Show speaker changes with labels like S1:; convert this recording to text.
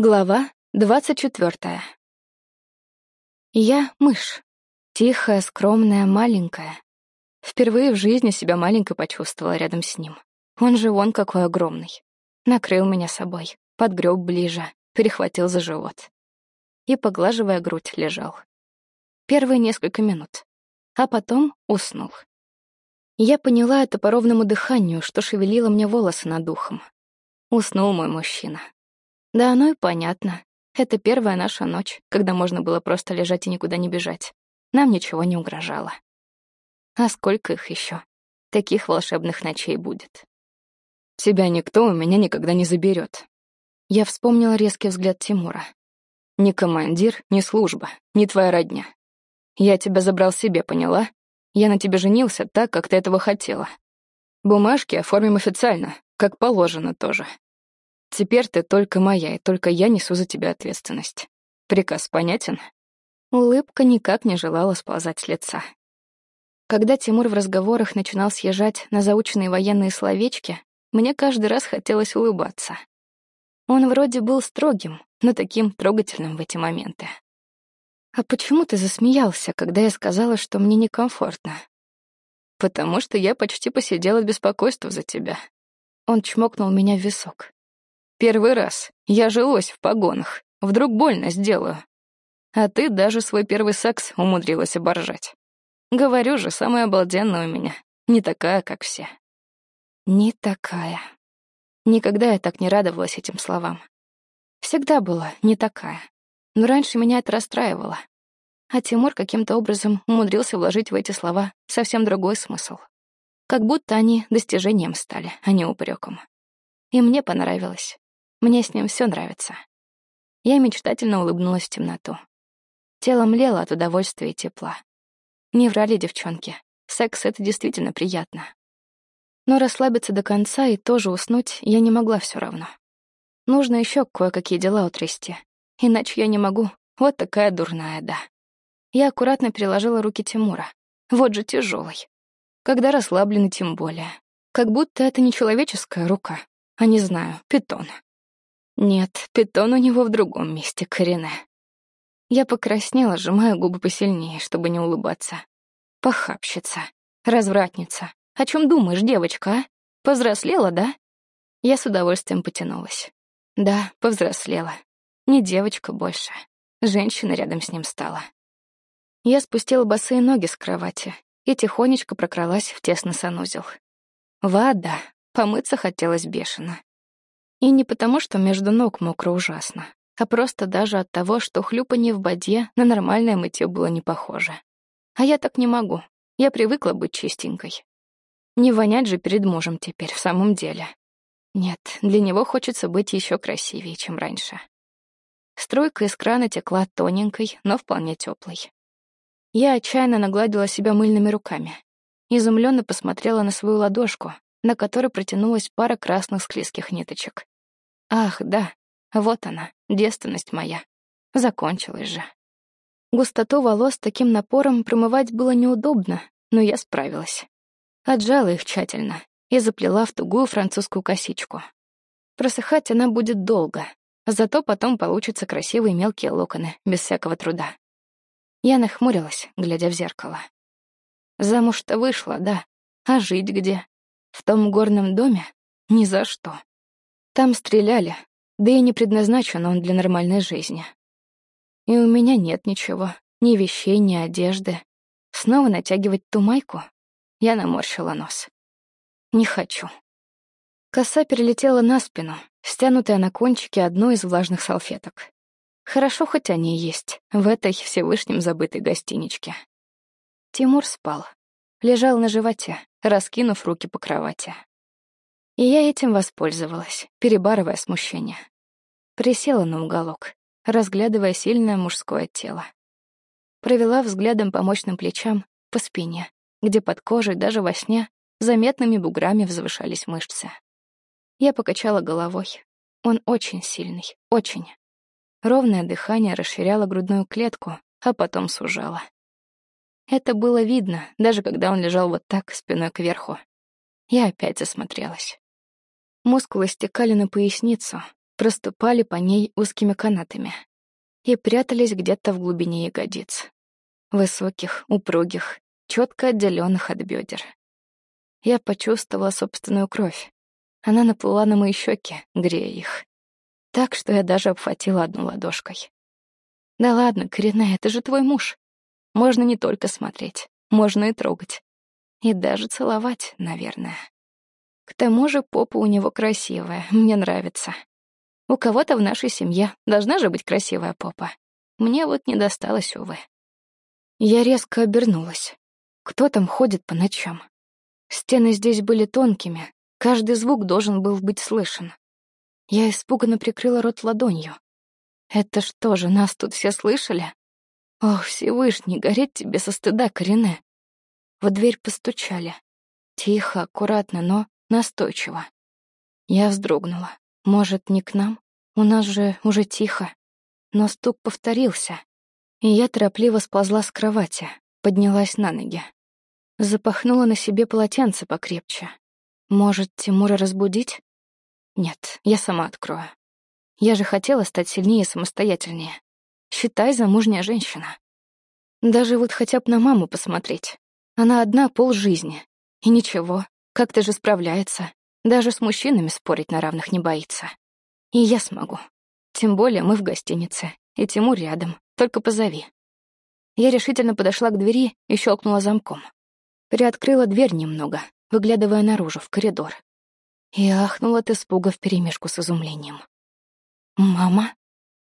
S1: Глава двадцать четвертая. Я мышь. Тихая, скромная, маленькая. Впервые в жизни себя маленькой почувствовала рядом с ним. Он же вон какой огромный. Накрыл меня собой, подгреб ближе, перехватил за живот. И, поглаживая грудь, лежал. Первые несколько минут. А потом уснул. Я поняла это по ровному дыханию, что шевелило мне волосы над ухом. Уснул мой мужчина. Да оно и понятно. Это первая наша ночь, когда можно было просто лежать и никуда не бежать. Нам ничего не угрожало. А сколько их еще? Таких волшебных ночей будет.
S2: Тебя никто у меня никогда не заберет.
S1: Я вспомнила резкий взгляд Тимура.
S2: Ни командир, ни служба, ни твоя родня. Я тебя забрал себе, поняла? Я на тебе женился так, как ты этого хотела. Бумажки оформим официально, как положено тоже. Теперь ты только моя, и только я несу за тебя ответственность. Приказ понятен?»
S1: Улыбка никак не желала сползать с лица. Когда Тимур в разговорах начинал съезжать на заученные военные словечки, мне каждый раз хотелось улыбаться. Он вроде был строгим, но таким трогательным в эти моменты. «А почему ты засмеялся, когда я сказала, что мне некомфортно?»
S2: «Потому что я почти посидела от беспокойства за тебя».
S1: Он чмокнул меня в висок.
S2: Первый раз. Я жилось в погонах. Вдруг больно сделаю. А ты даже свой первый секс умудрилась оборжать. Говорю же, самая обалденная у меня. Не такая, как все.
S1: Не такая. Никогда я так не радовалась этим словам. Всегда была не такая. Но раньше меня это расстраивало. А Тимур каким-то образом умудрился вложить в эти слова совсем другой смысл. Как будто они достижением стали, а не упреком. И мне понравилось. Мне с ним все нравится. Я мечтательно улыбнулась в темноту. Тело млело от удовольствия и тепла. Не врали девчонки. Секс — это действительно приятно. Но расслабиться до конца и тоже уснуть я не могла все равно. Нужно еще кое-какие дела утрясти. Иначе я не могу. Вот такая дурная, да. Я аккуратно переложила руки Тимура. Вот же тяжелый. Когда расслаблены, тем более. Как будто это не человеческая рука, а, не знаю, питон. Нет, питон у него в другом месте, Корене. Я покраснела, сжимая губы посильнее, чтобы не улыбаться. Похабщица, развратница. О чем думаешь, девочка, а? Повзрослела, да? Я с удовольствием потянулась. Да, повзрослела. Не девочка больше. Женщина рядом с ним стала. Я спустила босые ноги с кровати и тихонечко прокралась в тесный санузел. Вода. Помыться хотелось бешено. И не потому, что между ног мокро ужасно, а просто даже от того, что хлюпанье в бадье на нормальное мытье было не похоже. А я так не могу. Я привыкла быть чистенькой. Не вонять же перед мужем теперь, в самом деле. Нет, для него хочется быть еще красивее, чем раньше. Струйка из крана текла тоненькой, но вполне теплой. Я отчаянно нагладила себя мыльными руками. Изумленно посмотрела на свою ладошку, на которой протянулась пара красных склизких ниточек. Ах, да, вот она, девственность моя. Закончилась же. Густоту волос таким напором промывать было неудобно, но я справилась. Отжала их тщательно и заплела в тугую французскую косичку. Просыхать она будет долго, зато потом получатся красивые мелкие локоны, без всякого труда. Я нахмурилась, глядя в зеркало. Замуж-то вышла, да, а жить где? В том горном доме? Ни за что. Там стреляли, да и не предназначен он для нормальной жизни. И у меня нет ничего, ни вещей, ни одежды. Снова натягивать ту майку? Я наморщила нос. Не хочу. Коса перелетела на спину, стянутая на кончике одной из влажных салфеток. Хорошо, хоть они есть, в этой Всевышнем забытой гостиничке. Тимур спал. Лежал на животе, раскинув руки по кровати. И я этим воспользовалась, перебарывая смущение. Присела на уголок, разглядывая сильное мужское тело. Провела взглядом по мощным плечам, по спине, где под кожей даже во сне заметными буграми возвышались мышцы. Я покачала головой. Он очень сильный, очень. Ровное дыхание расширяло грудную клетку, а потом сужало. Это было видно, даже когда он лежал вот так, спиной кверху. Я опять засмотрелась. Мускулы стекали на поясницу, проступали по ней узкими канатами и прятались где-то в глубине ягодиц. Высоких, упругих, четко отделенных от бедер. Я почувствовала собственную кровь. Она наплыла на мои щеки, грея их. Так что я даже обхватила одну ладошкой. «Да ладно, Коренная, это же твой муж. Можно не только смотреть, можно и трогать. И даже целовать, наверное. К тому же попа у него красивая, мне нравится. У кого-то в нашей семье должна же быть красивая попа. Мне вот не досталось, увы. Я резко обернулась. Кто там ходит по ночам? Стены здесь были тонкими, каждый звук должен был быть слышен. Я испуганно прикрыла рот ладонью. Это что же, нас тут все слышали? Ох, Всевышний, гореть тебе со стыда, Корене. В дверь постучали. Тихо, аккуратно, но настойчиво. Я вздрогнула. Может, не к нам? У нас же уже тихо. Но стук повторился, и я торопливо сползла с кровати, поднялась на ноги. Запахнула на себе полотенце покрепче. Может, Тимура разбудить? Нет, я сама открою. Я же хотела стать сильнее и самостоятельнее. Считай, замужняя женщина. Даже вот хотя бы на маму посмотреть. Она одна полжизни. И ничего, как-то же справляется. Даже с мужчинами спорить на равных не боится. И я смогу. Тем более мы в гостинице, и Тимур рядом, только позови. Я решительно подошла к двери и щелкнула замком. Приоткрыла дверь немного, выглядывая наружу, в коридор. И ахнула от испуга вперемешку с изумлением. «Мама?»